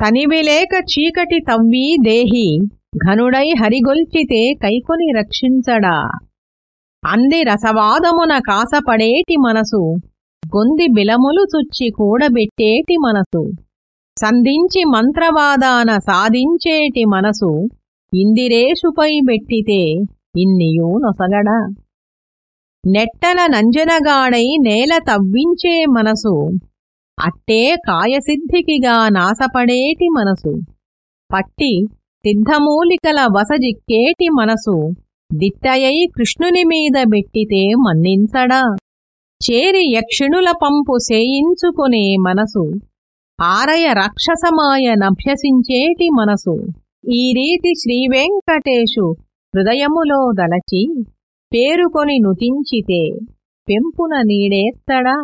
తనివిలేక చీకటి తవ్వి దేహి ఘనుడై హరిగొల్చితే కైకొని రక్షించడా? అంది రసవాదమున కాసపడేటి మనసు గొంది బిలములు చుచ్చి కూడబెట్టేటి మనసు. సంధించి మంత్రవాదాన సాధించేటి మనసు ఇందిరేషుపై బెట్టితే ఇన్నియూ నొసగడా? నెట్టల నంజనగాడై నేల తవ్వించే మనసు అట్టే కాయసిద్ధికిగా నాసపడేటి మనసు. పట్టి సిద్ధమూలికల వసజిక్కేటి మనసు. దిట్టయై కృష్ణుని మీద బెట్టితే మన్నించడా? చేరి యక్షిణుల పంపు సేయించుకునే మనసు. ఆరయ రాక్షసమాయ నభ్యసించేటి మనసు. ఈ రీతి శ్రీవెంకటేశు హృదయములో దలచి పేరుకొని నుతించితే పెంపున నీడేస్తడా